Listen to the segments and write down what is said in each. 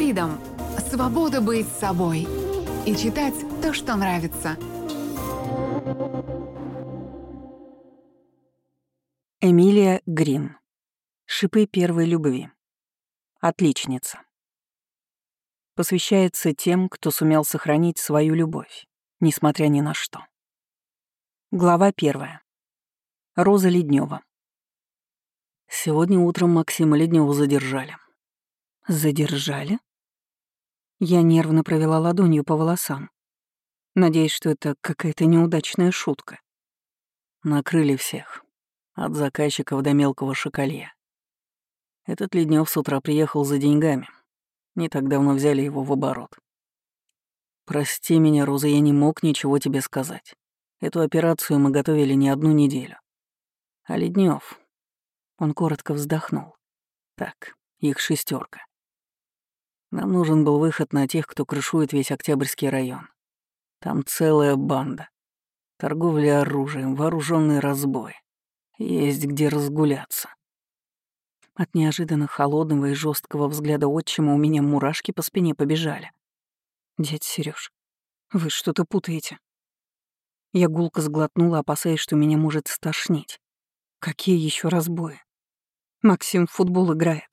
Freedom – свобода быть собой и читать то, что нравится. Эмилия Грин. Шипы первой любви. Отличница. Посвящается тем, кто сумел сохранить свою любовь, несмотря ни на что. Глава первая. Роза Леднева. Сегодня утром Максима Леднева задержали. Задержали? Я нервно провела ладонью по волосам. Надеюсь, что это какая-то неудачная шутка. Накрыли всех. От заказчиков до мелкого шоколья. Этот Леднев с утра приехал за деньгами. Не так давно взяли его в оборот. «Прости меня, Роза, я не мог ничего тебе сказать. Эту операцию мы готовили не одну неделю. А Леднев, он коротко вздохнул. Так, их шестерка. Нам нужен был выход на тех, кто крышует весь Октябрьский район. Там целая банда. Торговля оружием, вооруженный разбой. Есть где разгуляться. От неожиданно холодного и жесткого взгляда отчима у меня мурашки по спине побежали. «Дядь Сереж, вы что-то путаете». Я гулко сглотнула, опасаясь, что меня может стошнить. Какие еще разбои? Максим в футбол играет.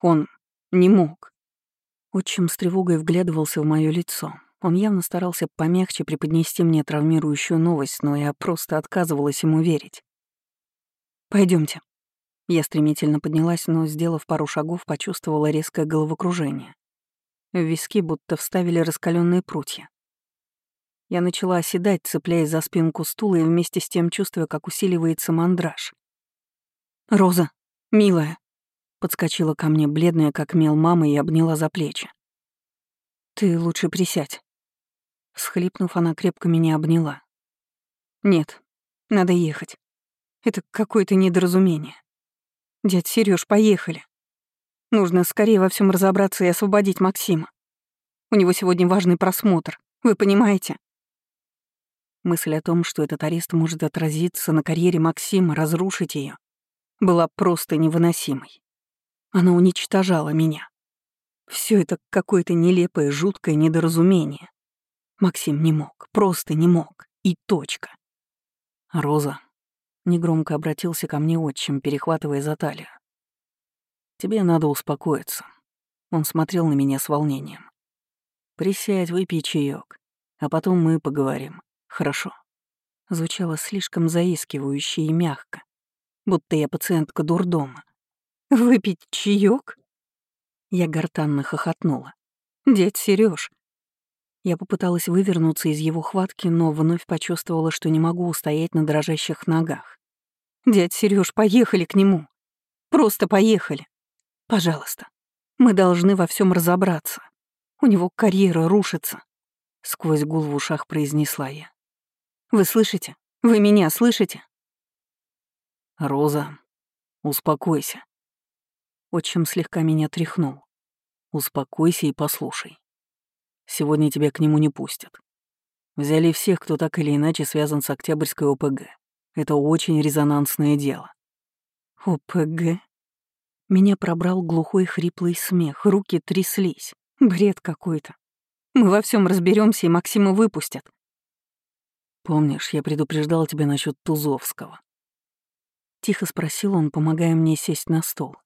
Он не мог. Отчим с тревогой вглядывался в мое лицо. Он явно старался помягче преподнести мне травмирующую новость, но я просто отказывалась ему верить. Пойдемте. Я стремительно поднялась, но, сделав пару шагов, почувствовала резкое головокружение. В виски будто вставили раскаленные прутья. Я начала оседать, цепляясь за спинку стула и вместе с тем чувствуя, как усиливается мандраж. «Роза!» «Милая», — подскочила ко мне, бледная как мел мама, и обняла за плечи. «Ты лучше присядь». Схлипнув, она крепко меня обняла. «Нет, надо ехать. Это какое-то недоразумение. Дядь Серёж, поехали. Нужно скорее во всем разобраться и освободить Максима. У него сегодня важный просмотр, вы понимаете?» Мысль о том, что этот арест может отразиться на карьере Максима, разрушить ее, была просто невыносимой. Она уничтожала меня. Все это какое-то нелепое, жуткое недоразумение. Максим не мог, просто не мог. И точка. Роза негромко обратился ко мне отчим, перехватывая за талию. «Тебе надо успокоиться». Он смотрел на меня с волнением. «Присядь, выпей чаек, а потом мы поговорим. Хорошо?» Звучало слишком заискивающе и мягко, будто я пациентка дурдома. «Выпить чаек? Я гортанно хохотнула. «Дядь Сереж. Я попыталась вывернуться из его хватки, но вновь почувствовала, что не могу устоять на дрожащих ногах. «Дядь Сереж, поехали к нему. Просто поехали. Пожалуйста. Мы должны во всем разобраться. У него карьера рушится», — сквозь гул в ушах произнесла я. «Вы слышите? Вы меня слышите?» «Роза, успокойся». Отчим слегка меня тряхнул. «Успокойся и послушай. Сегодня тебя к нему не пустят. Взяли всех, кто так или иначе связан с Октябрьской ОПГ. Это очень резонансное дело». «ОПГ?» Меня пробрал глухой хриплый смех, руки тряслись. Бред какой-то. Мы во всем разберемся и Максима выпустят. Помнишь, я предупреждал тебя насчет Тузовского? — тихо спросил он, помогая мне сесть на стол.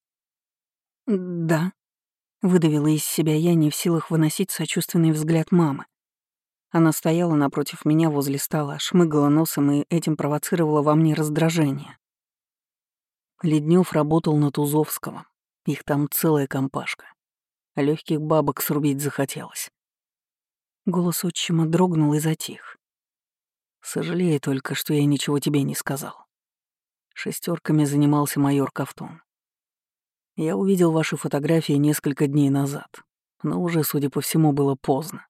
«Да», — выдавила из себя я, не в силах выносить сочувственный взгляд мамы. Она стояла напротив меня возле стола, шмыгала носом и этим провоцировала во мне раздражение. Леднев работал на Тузовского. Их там целая компашка. Легких бабок срубить захотелось. Голос отчима дрогнул и затих. Сожалею только, что я ничего тебе не сказал. Шестерками занимался майор Ковтун. Я увидел ваши фотографии несколько дней назад, но уже, судя по всему, было поздно.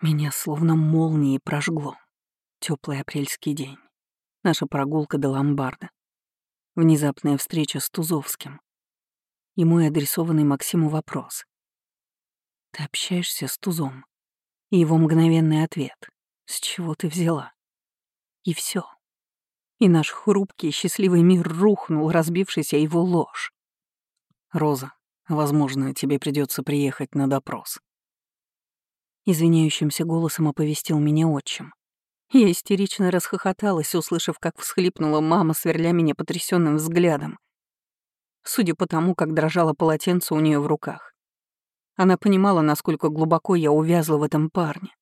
Меня словно молнией прожгло. Теплый апрельский день. Наша прогулка до ломбарда. Внезапная встреча с Тузовским. И мой адресованный Максиму вопрос. «Ты общаешься с Тузом?» И его мгновенный ответ. «С чего ты взяла?» И все и наш хрупкий счастливый мир рухнул, разбившись о его ложь. «Роза, Возможно, тебе придется приехать на допрос. Извиняющимся голосом оповестил меня отчим. Я истерично расхохоталась, услышав, как всхлипнула мама, сверля меня потрясенным взглядом. Судя по тому, как дрожало полотенце у нее в руках. Она понимала, насколько глубоко я увязла в этом парне.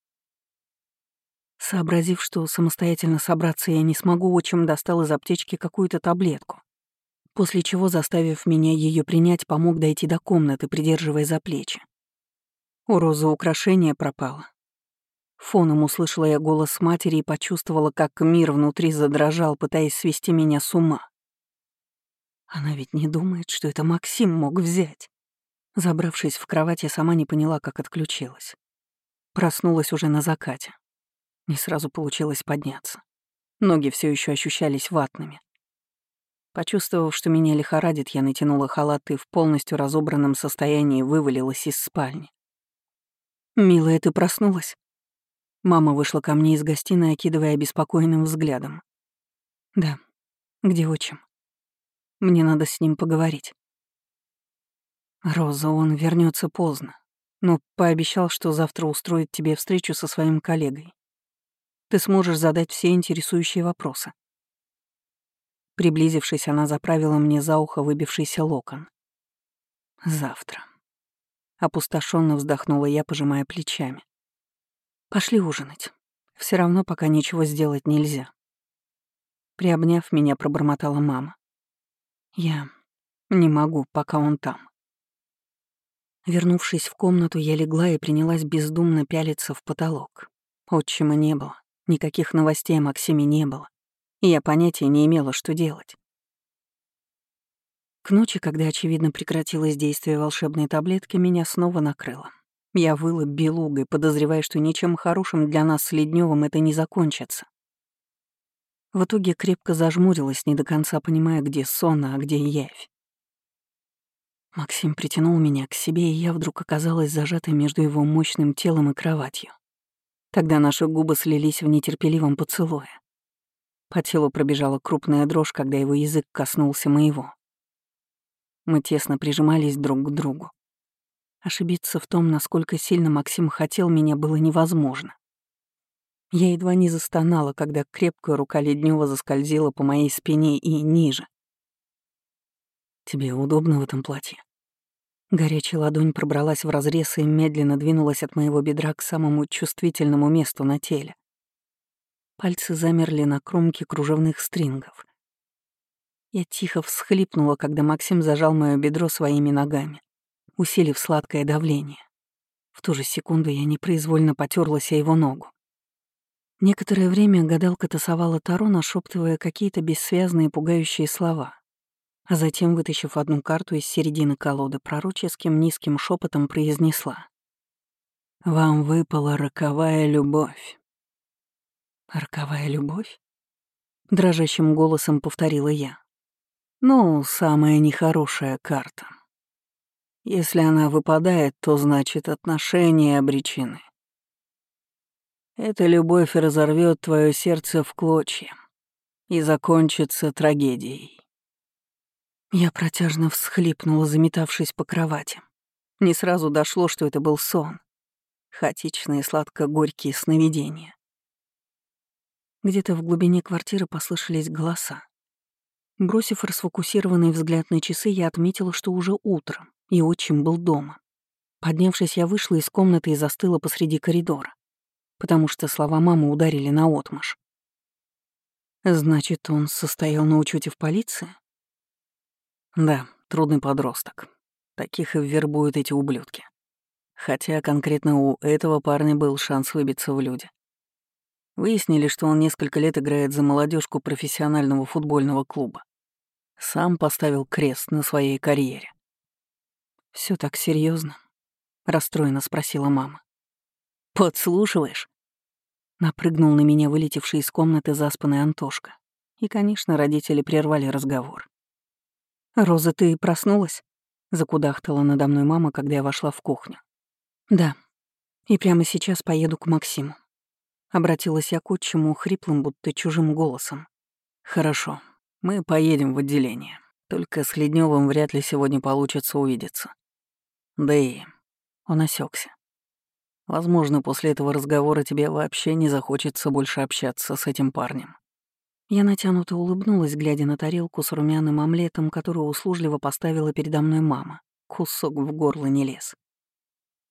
Сообразив, что самостоятельно собраться я не смогу, отчим достал из аптечки какую-то таблетку, после чего, заставив меня ее принять, помог дойти до комнаты, придерживая за плечи. У Розы украшение пропало. Фоном услышала я голос матери и почувствовала, как мир внутри задрожал, пытаясь свести меня с ума. Она ведь не думает, что это Максим мог взять. Забравшись в кровать, я сама не поняла, как отключилась. Проснулась уже на закате. Не сразу получилось подняться. Ноги все еще ощущались ватными. Почувствовав, что меня лихорадит, я натянула халат и в полностью разобранном состоянии вывалилась из спальни. «Милая, ты проснулась?» Мама вышла ко мне из гостиной, окидывая обеспокоенным взглядом. «Да. Где отчим?» «Мне надо с ним поговорить». «Роза, он вернется поздно, но пообещал, что завтра устроит тебе встречу со своим коллегой ты сможешь задать все интересующие вопросы. Приблизившись, она заправила мне за ухо выбившийся локон. Завтра. Опустошенно вздохнула я, пожимая плечами. Пошли ужинать. Все равно пока ничего сделать нельзя. Приобняв меня, пробормотала мама. Я не могу, пока он там. Вернувшись в комнату, я легла и принялась бездумно пялиться в потолок. Отчима не было. Никаких новостей о Максиме не было, и я понятия не имела, что делать. К ночи, когда, очевидно, прекратилось действие волшебной таблетки, меня снова накрыло. Я выла белугой, подозревая, что ничем хорошим для нас с Ледневым это не закончится. В итоге крепко зажмурилась, не до конца понимая, где сон, а где явь. Максим притянул меня к себе, и я вдруг оказалась зажатой между его мощным телом и кроватью. Тогда наши губы слились в нетерпеливом поцелуе. По телу пробежала крупная дрожь, когда его язык коснулся моего. Мы тесно прижимались друг к другу. Ошибиться в том, насколько сильно Максим хотел меня, было невозможно. Я едва не застонала, когда крепкая рука Леднева заскользила по моей спине и ниже. «Тебе удобно в этом платье?» Горячая ладонь пробралась в разрез и медленно двинулась от моего бедра к самому чувствительному месту на теле. Пальцы замерли на кромке кружевных стрингов. Я тихо всхлипнула, когда Максим зажал мое бедро своими ногами, усилив сладкое давление. В ту же секунду я непроизвольно потерлась о его ногу. Некоторое время гадалка тасовала Таро, нашептывая какие-то бессвязные пугающие слова а затем, вытащив одну карту из середины колоды, пророческим низким шепотом произнесла. «Вам выпала роковая любовь». «Роковая любовь?» — дрожащим голосом повторила я. «Ну, самая нехорошая карта. Если она выпадает, то значит отношения обречены. Эта любовь разорвет твое сердце в клочья и закончится трагедией. Я протяжно всхлипнула, заметавшись по кровати. Не сразу дошло, что это был сон. Хаотичные сладко-горькие сновидения. Где-то в глубине квартиры послышались голоса. Бросив расфокусированный взгляд на часы, я отметила, что уже утром, и отчим был дома. Поднявшись, я вышла из комнаты и застыла посреди коридора, потому что слова мамы ударили на отмаш. Значит, он состоял на учете в полиции? Да, трудный подросток. Таких и вербуют эти ублюдки. Хотя конкретно у этого парня был шанс выбиться в люди. Выяснили, что он несколько лет играет за молодежку профессионального футбольного клуба. Сам поставил крест на своей карьере. Все так серьезно? расстроенно спросила мама. «Подслушиваешь?» Напрыгнул на меня вылетевший из комнаты заспанный Антошка. И, конечно, родители прервали разговор. «Роза, ты проснулась?» — закудахтала надо мной мама, когда я вошла в кухню. «Да. И прямо сейчас поеду к Максиму». Обратилась я к отчиму хриплым, будто чужим голосом. «Хорошо. Мы поедем в отделение. Только с Ледневым вряд ли сегодня получится увидеться. Да и он осекся. Возможно, после этого разговора тебе вообще не захочется больше общаться с этим парнем. Я натянуто улыбнулась, глядя на тарелку с румяным омлетом, которую услужливо поставила передо мной мама. Кусок в горло не лез.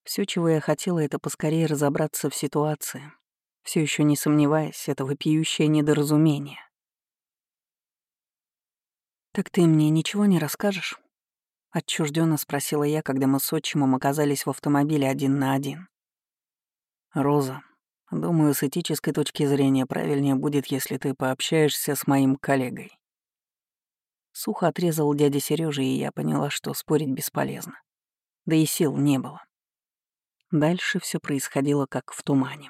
Все, чего я хотела, это поскорее разобраться в ситуации, все еще не сомневаясь, это вопиющее недоразумение. «Так ты мне ничего не расскажешь?» Отчужденно спросила я, когда мы с отчимом оказались в автомобиле один на один. «Роза, думаю, с этической точки зрения правильнее будет, если ты пообщаешься с моим коллегой». Сухо отрезал дядя Сережа, и я поняла, что спорить бесполезно. Да и сил не было. Дальше все происходило как в тумане.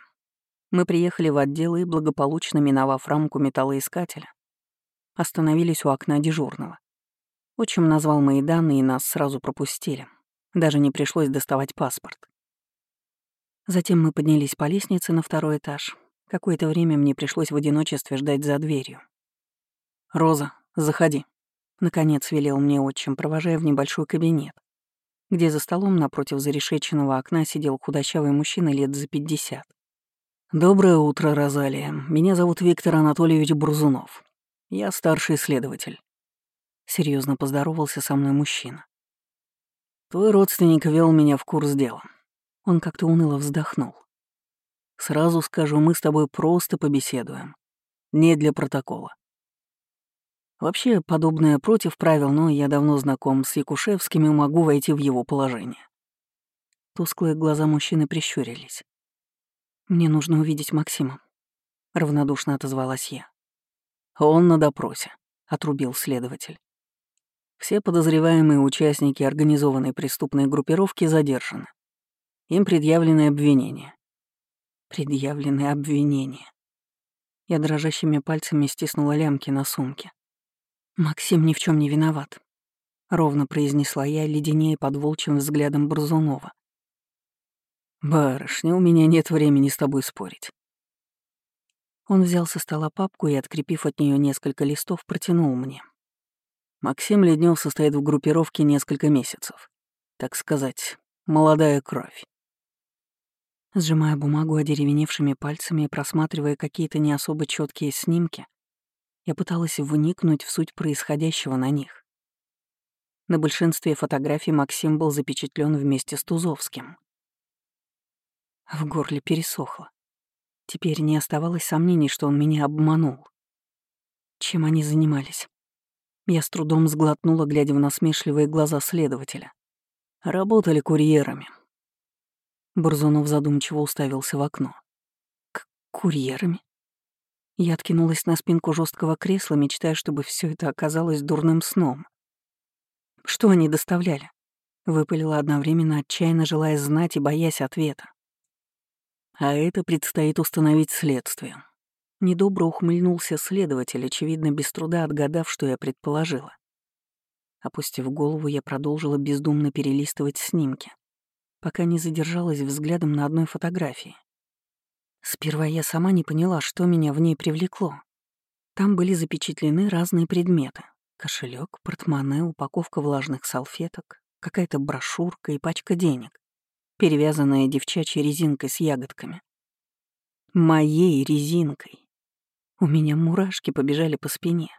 Мы приехали в отдел и, благополучно миновав рамку металлоискателя, остановились у окна дежурного. Отчим назвал мои данные, и нас сразу пропустили. Даже не пришлось доставать паспорт. Затем мы поднялись по лестнице на второй этаж. Какое-то время мне пришлось в одиночестве ждать за дверью. «Роза, заходи», — наконец велел мне отчим, провожая в небольшой кабинет, где за столом напротив зарешеченного окна сидел худощавый мужчина лет за пятьдесят. «Доброе утро, Розалия. Меня зовут Виктор Анатольевич Бурзунов. Я старший следователь». Серьезно поздоровался со мной мужчина. «Твой родственник вел меня в курс дела. Он как-то уныло вздохнул. «Сразу скажу, мы с тобой просто побеседуем. Не для протокола. Вообще, подобное против правил, но я давно знаком с Якушевским и могу войти в его положение». Тусклые глаза мужчины прищурились. «Мне нужно увидеть Максима», — равнодушно отозвалась я. «Он на допросе», — отрубил следователь. Все подозреваемые участники организованной преступной группировки задержаны. Им предъявлены обвинения. Предъявлены обвинения. Я дрожащими пальцами стиснула лямки на сумке. «Максим ни в чем не виноват», — ровно произнесла я, леденее под волчьим взглядом Борзунова. «Барышня, у меня нет времени с тобой спорить». Он взял со стола папку и, открепив от нее несколько листов, протянул мне. Максим Леднев состоит в группировке несколько месяцев. Так сказать, молодая кровь. Сжимая бумагу одеревеневшими пальцами и просматривая какие-то не особо четкие снимки, я пыталась вникнуть в суть происходящего на них. На большинстве фотографий Максим был запечатлен вместе с Тузовским. В горле пересохло. Теперь не оставалось сомнений, что он меня обманул. Чем они занимались? Я с трудом сглотнула, глядя в насмешливые глаза следователя. Работали курьерами, Бурзунов задумчиво уставился в окно. К курьерами? Я откинулась на спинку жесткого кресла, мечтая, чтобы все это оказалось дурным сном. Что они доставляли? Выпалила одновременно, отчаянно желая знать и боясь ответа. А это предстоит установить следствие. Недобро ухмыльнулся следователь, очевидно, без труда отгадав, что я предположила. Опустив голову, я продолжила бездумно перелистывать снимки пока не задержалась взглядом на одной фотографии. Сперва я сама не поняла, что меня в ней привлекло. Там были запечатлены разные предметы. Кошелек, портмоне, упаковка влажных салфеток, какая-то брошюрка и пачка денег, перевязанная девчачьей резинкой с ягодками. Моей резинкой. У меня мурашки побежали по спине.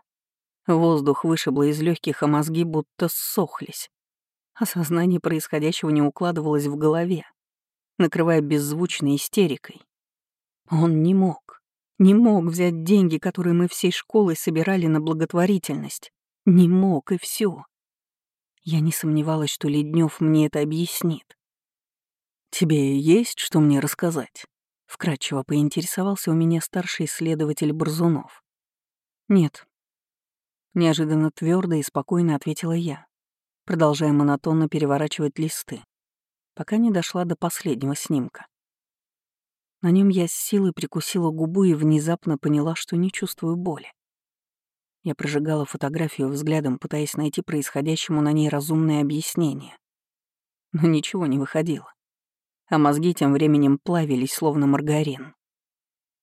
Воздух вышибло из легких, а мозги будто ссохлись. Осознание происходящего не укладывалось в голове, накрывая беззвучной истерикой. Он не мог, не мог взять деньги, которые мы всей школой собирали на благотворительность. Не мог, и все. Я не сомневалась, что Леднев мне это объяснит. «Тебе есть что мне рассказать?» — вкратчиво поинтересовался у меня старший исследователь Борзунов. «Нет». Неожиданно твердо и спокойно ответила я продолжая монотонно переворачивать листы, пока не дошла до последнего снимка. На нем я с силой прикусила губу и внезапно поняла, что не чувствую боли. Я прожигала фотографию взглядом, пытаясь найти происходящему на ней разумное объяснение. Но ничего не выходило. А мозги тем временем плавились, словно маргарин.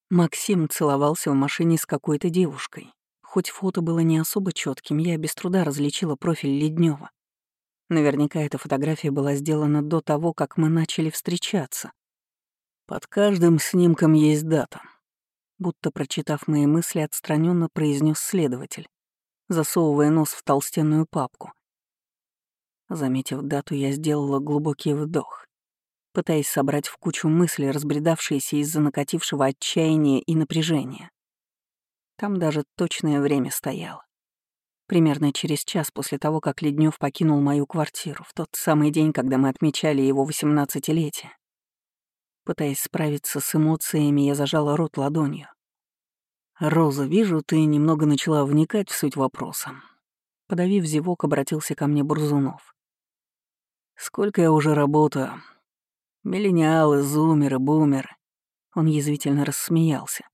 Максим целовался в машине с какой-то девушкой. Хоть фото было не особо четким, я без труда различила профиль Леднева. Наверняка эта фотография была сделана до того, как мы начали встречаться. Под каждым снимком есть дата. Будто прочитав мои мысли, отстраненно произнес следователь, засовывая нос в толстенную папку. Заметив дату, я сделала глубокий вдох, пытаясь собрать в кучу мысли, разбредавшиеся из-за накатившего отчаяния и напряжения. Там даже точное время стояло. Примерно через час после того, как Леднев покинул мою квартиру, в тот самый день, когда мы отмечали его восемнадцатилетие. Пытаясь справиться с эмоциями, я зажала рот ладонью. «Роза, вижу, ты немного начала вникать в суть вопроса». Подавив зевок, обратился ко мне Бурзунов. «Сколько я уже работаю? Миллениалы, зумеры, бумеры». Он язвительно рассмеялся.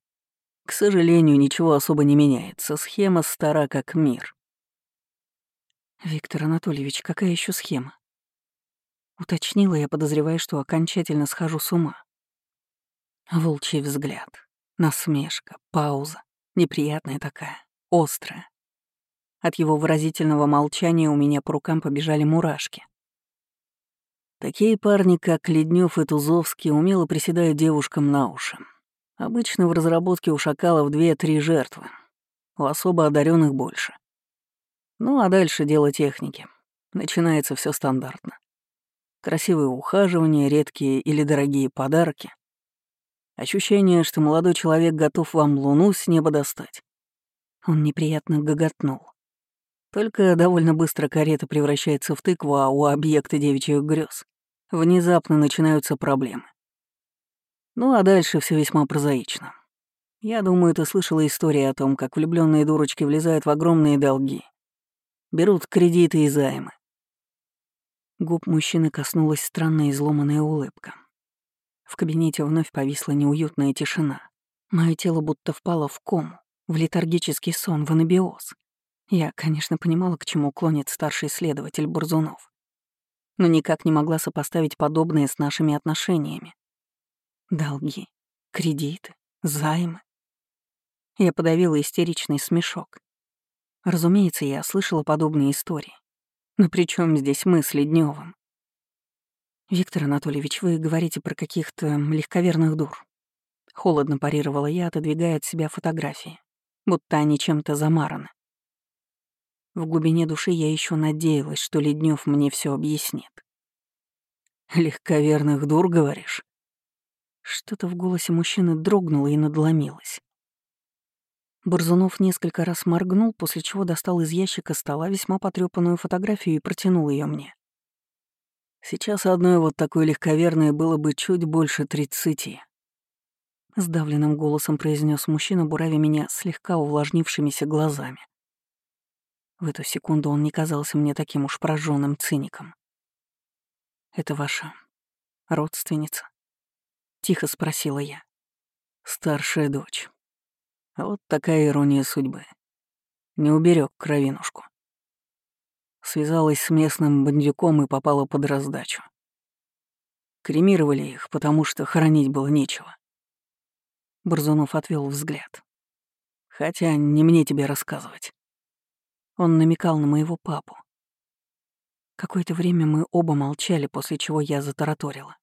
К сожалению, ничего особо не меняется. Схема стара как мир. «Виктор Анатольевич, какая еще схема?» Уточнила я, подозревая, что окончательно схожу с ума. Волчий взгляд, насмешка, пауза, неприятная такая, острая. От его выразительного молчания у меня по рукам побежали мурашки. Такие парни, как Леднев и Тузовский, умело приседают девушкам на уши. Обычно в разработке у шакалов две-три жертвы, у особо одаренных больше. Ну а дальше дело техники. Начинается все стандартно. Красивые ухаживания, редкие или дорогие подарки. Ощущение, что молодой человек готов вам луну с неба достать. Он неприятно гоготнул. Только довольно быстро карета превращается в тыкву, а у объекта девичьих грез внезапно начинаются проблемы. Ну а дальше все весьма прозаично. Я думаю, ты слышала истории о том, как влюбленные дурочки влезают в огромные долги, берут кредиты и займы. Губ мужчины коснулась странная изломанная улыбка. В кабинете вновь повисла неуютная тишина. Мое тело будто впало в кому, в летаргический сон, в анабиоз. Я, конечно, понимала, к чему клонит старший следователь Бурзунов, но никак не могла сопоставить подобное с нашими отношениями. Долги, кредиты, займы. Я подавила истеричный смешок. Разумеется, я слышала подобные истории. Но при чем здесь мы с Ледневым? Виктор Анатольевич, вы говорите про каких-то легковерных дур. Холодно парировала я, отодвигая от себя фотографии, будто они чем-то замараны. В глубине души я еще надеялась, что Леднев мне все объяснит. «Легковерных дур, говоришь?» Что-то в голосе мужчины дрогнуло и надломилось. Борзунов несколько раз моргнул, после чего достал из ящика стола весьма потрепанную фотографию и протянул ее мне. «Сейчас одной вот такой легковерной было бы чуть больше тридцати», — сдавленным голосом произнес мужчина, буравя меня слегка увлажнившимися глазами. В эту секунду он не казался мне таким уж прожженным циником. «Это ваша родственница?» — тихо спросила я. «Старшая дочь», вот такая ирония судьбы. Не уберег кровинушку. Связалась с местным бандюком и попала под раздачу. Кремировали их, потому что хоронить было нечего. Борзунов отвел взгляд. Хотя не мне тебе рассказывать. Он намекал на моего папу. Какое-то время мы оба молчали, после чего я затараторила.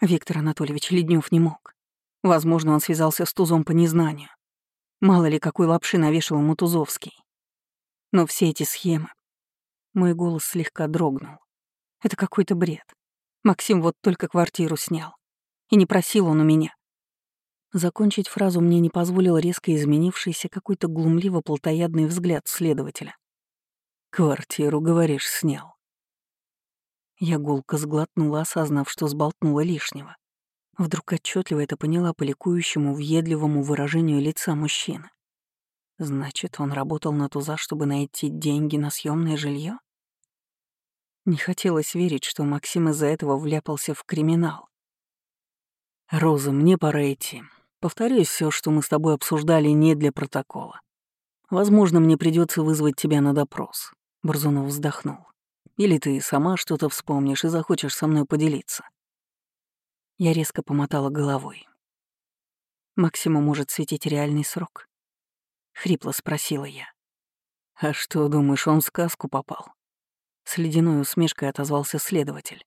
Виктор Анатольевич Леднев не мог. Возможно, он связался с Тузом по незнанию. Мало ли, какой лапши навешал ему Тузовский. Но все эти схемы... Мой голос слегка дрогнул. Это какой-то бред. Максим вот только квартиру снял. И не просил он у меня. Закончить фразу мне не позволил резко изменившийся какой-то глумливо-плотоядный взгляд следователя. «Квартиру, говоришь, снял?» Я гулко сглотнула, осознав, что сболтнула лишнего. Вдруг отчетливо это поняла по ликующему, въедливому выражению лица мужчины. Значит, он работал на туза, чтобы найти деньги на съемное жилье? Не хотелось верить, что Максим из-за этого вляпался в криминал. «Роза, мне пора идти. Повторюсь, все, что мы с тобой обсуждали, не для протокола. Возможно, мне придется вызвать тебя на допрос», — Борзунов вздохнул. «Или ты сама что-то вспомнишь и захочешь со мной поделиться». Я резко помотала головой. Максиму может светить реальный срок. Хрипло спросила я. «А что, думаешь, он в сказку попал?» С ледяной усмешкой отозвался следователь.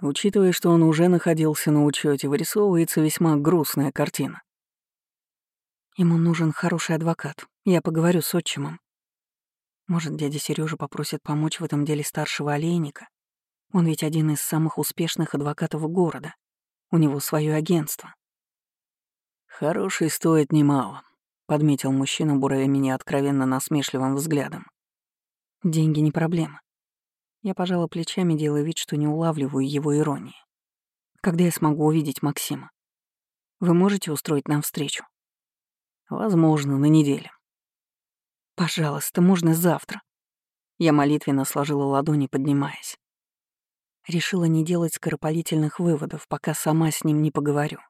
Учитывая, что он уже находился на учете, вырисовывается весьма грустная картина. Ему нужен хороший адвокат. Я поговорю с отчимом. Может, дядя Сережа попросит помочь в этом деле старшего олейника? Он ведь один из самых успешных адвокатов города. У него свое агентство. «Хороший стоит немало», — подметил мужчина, буравя меня откровенно насмешливым взглядом. «Деньги не проблема. Я пожала плечами, делая вид, что не улавливаю его иронии. Когда я смогу увидеть Максима? Вы можете устроить нам встречу? Возможно, на неделе. Пожалуйста, можно завтра. Я молитвенно сложила ладони, поднимаясь. Решила не делать скоропалительных выводов, пока сама с ним не поговорю.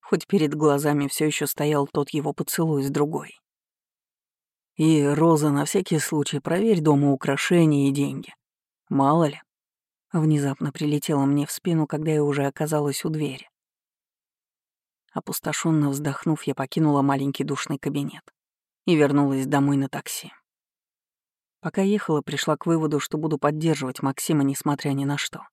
Хоть перед глазами все еще стоял тот его поцелуй с другой. И, Роза, на всякий случай проверь дома украшения и деньги. Мало ли. Внезапно прилетела мне в спину, когда я уже оказалась у двери. Опустошенно вздохнув, я покинула маленький душный кабинет и вернулась домой на такси. Пока ехала, пришла к выводу, что буду поддерживать Максима, несмотря ни на что.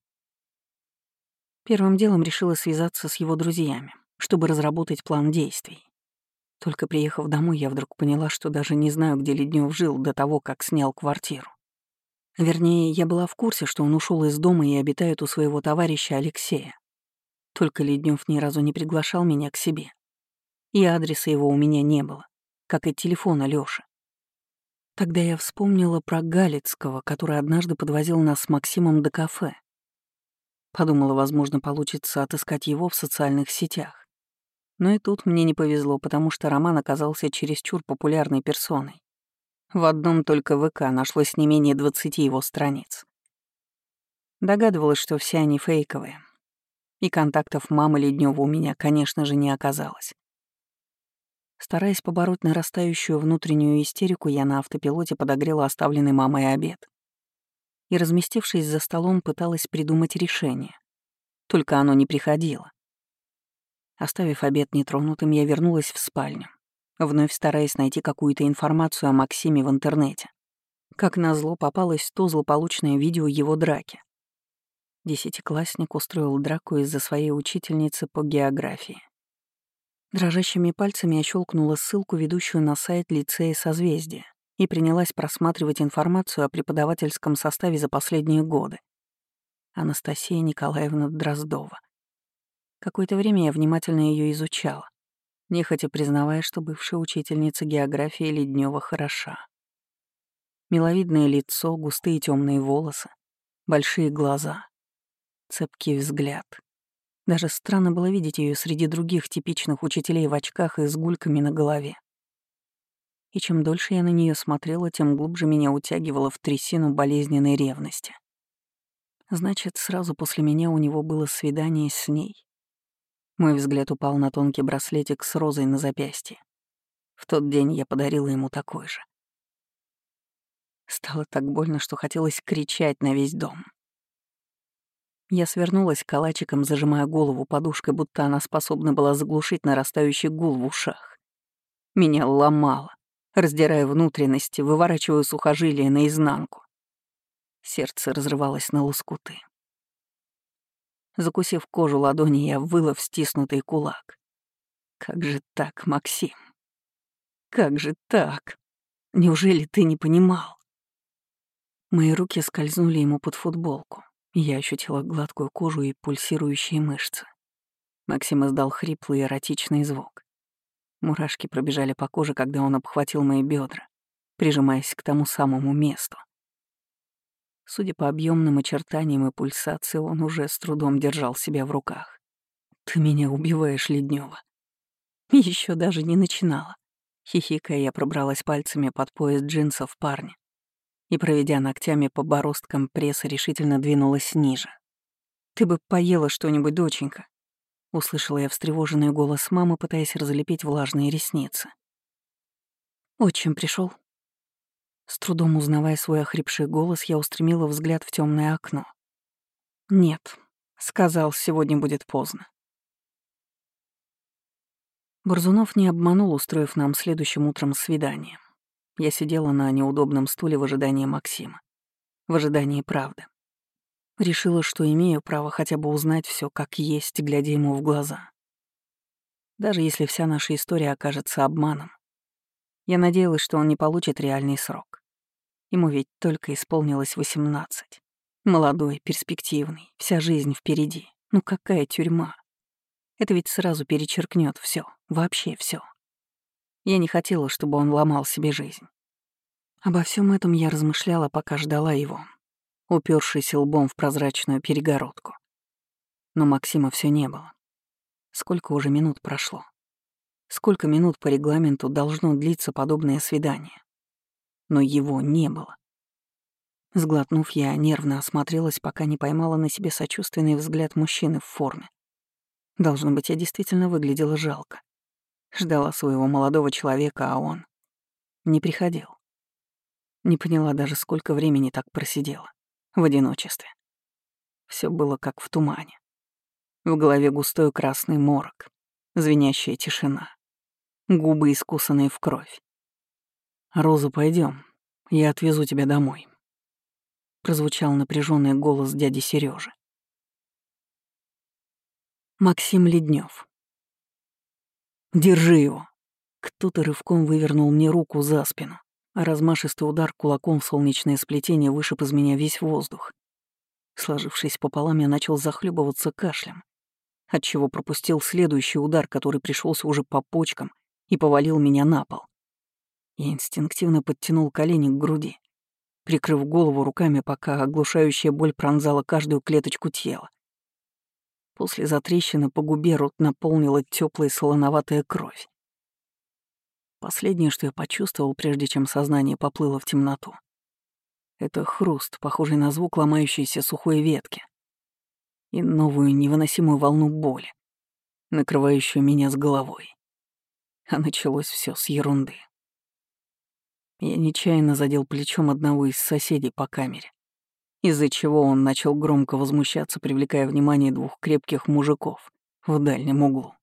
Первым делом решила связаться с его друзьями, чтобы разработать план действий. Только приехав домой, я вдруг поняла, что даже не знаю, где Леднев жил до того, как снял квартиру. Вернее, я была в курсе, что он ушел из дома и обитает у своего товарища Алексея. Только Леднев ни разу не приглашал меня к себе. И адреса его у меня не было, как и телефона Лёши. Тогда я вспомнила про Галицкого, который однажды подвозил нас с Максимом до кафе. Подумала, возможно, получится отыскать его в социальных сетях. Но и тут мне не повезло, потому что Роман оказался чересчур популярной персоной. В одном только ВК нашлось не менее 20 его страниц. Догадывалась, что все они фейковые, и контактов мамы Леднева у меня, конечно же, не оказалось. Стараясь побороть нарастающую внутреннюю истерику, я на автопилоте подогрела оставленный мамой обед. И, разместившись за столом, пыталась придумать решение. Только оно не приходило. Оставив обед нетронутым, я вернулась в спальню, вновь стараясь найти какую-то информацию о Максиме в интернете. Как назло, попалось то злополучное видео его драки. Десятиклассник устроил драку из-за своей учительницы по географии. Дрожащими пальцами я щелкнула ссылку, ведущую на сайт лицея «Созвездие», и принялась просматривать информацию о преподавательском составе за последние годы. Анастасия Николаевна Дроздова. Какое-то время я внимательно ее изучала, нехотя признавая, что бывшая учительница географии Леднева хороша. Миловидное лицо, густые темные волосы, большие глаза, цепкий взгляд. Даже странно было видеть ее среди других типичных учителей в очках и с гульками на голове. И чем дольше я на нее смотрела, тем глубже меня утягивало в трясину болезненной ревности. Значит, сразу после меня у него было свидание с ней. Мой взгляд упал на тонкий браслетик с розой на запястье. В тот день я подарила ему такой же. Стало так больно, что хотелось кричать на весь дом. Я свернулась калачиком, зажимая голову подушкой, будто она способна была заглушить нарастающий гул в ушах. Меня ломало, раздирая внутренности, выворачивая сухожилия наизнанку. Сердце разрывалось на лоскуты. Закусив кожу ладони, я выла в стиснутый кулак. «Как же так, Максим? Как же так? Неужели ты не понимал?» Мои руки скользнули ему под футболку. Я ощутила гладкую кожу и пульсирующие мышцы. Максим издал хриплый эротичный звук. Мурашки пробежали по коже, когда он обхватил мои бедра, прижимаясь к тому самому месту. Судя по объемным очертаниям и пульсации, он уже с трудом держал себя в руках. «Ты меня убиваешь, Леднева. Еще даже не начинала. Хихикая, я пробралась пальцами под пояс джинсов парня и, проведя ногтями по бороздкам пресса, решительно двинулась ниже. «Ты бы поела что-нибудь, доченька», — услышала я встревоженный голос мамы, пытаясь разлепить влажные ресницы. Отчим пришел. С трудом узнавая свой охрипший голос, я устремила взгляд в темное окно. «Нет», — сказал, — «сегодня будет поздно». Борзунов не обманул, устроив нам следующим утром свидание. Я сидела на неудобном стуле в ожидании Максима. в ожидании правды. Решила, что имею право хотя бы узнать все как есть, глядя ему в глаза. Даже если вся наша история окажется обманом. Я надеялась, что он не получит реальный срок. Ему ведь только исполнилось 18. Молодой, перспективный, вся жизнь впереди. Ну какая тюрьма? Это ведь сразу перечеркнет все, вообще все. Я не хотела, чтобы он ломал себе жизнь. Обо всем этом я размышляла, пока ждала его, упершись лбом в прозрачную перегородку. Но Максима все не было. Сколько уже минут прошло? Сколько минут по регламенту должно длиться подобное свидание? Но его не было. Сглотнув, я нервно осмотрелась, пока не поймала на себе сочувственный взгляд мужчины в форме. Должно быть, я действительно выглядела жалко. Ждала своего молодого человека, а он не приходил. Не поняла даже, сколько времени так просидела. В одиночестве. Все было как в тумане. В голове густой красный морок, звенящая тишина, губы искусанные в кровь. «Роза, пойдем, я отвезу тебя домой», прозвучал напряженный голос дяди Сережи. Максим Леднев. «Держи его!» Кто-то рывком вывернул мне руку за спину, а размашистый удар кулаком в солнечное сплетение вышиб из меня весь воздух. Сложившись пополам, я начал захлебываться кашлем, отчего пропустил следующий удар, который пришелся уже по почкам и повалил меня на пол. Я инстинктивно подтянул колени к груди, прикрыв голову руками, пока оглушающая боль пронзала каждую клеточку тела. После затрещины по губе рот наполнила теплая солоноватая кровь. Последнее, что я почувствовал, прежде чем сознание поплыло в темноту, это хруст, похожий на звук ломающейся сухой ветки, и новую невыносимую волну боли, накрывающую меня с головой. А началось все с ерунды. Я нечаянно задел плечом одного из соседей по камере, из-за чего он начал громко возмущаться, привлекая внимание двух крепких мужиков в дальнем углу.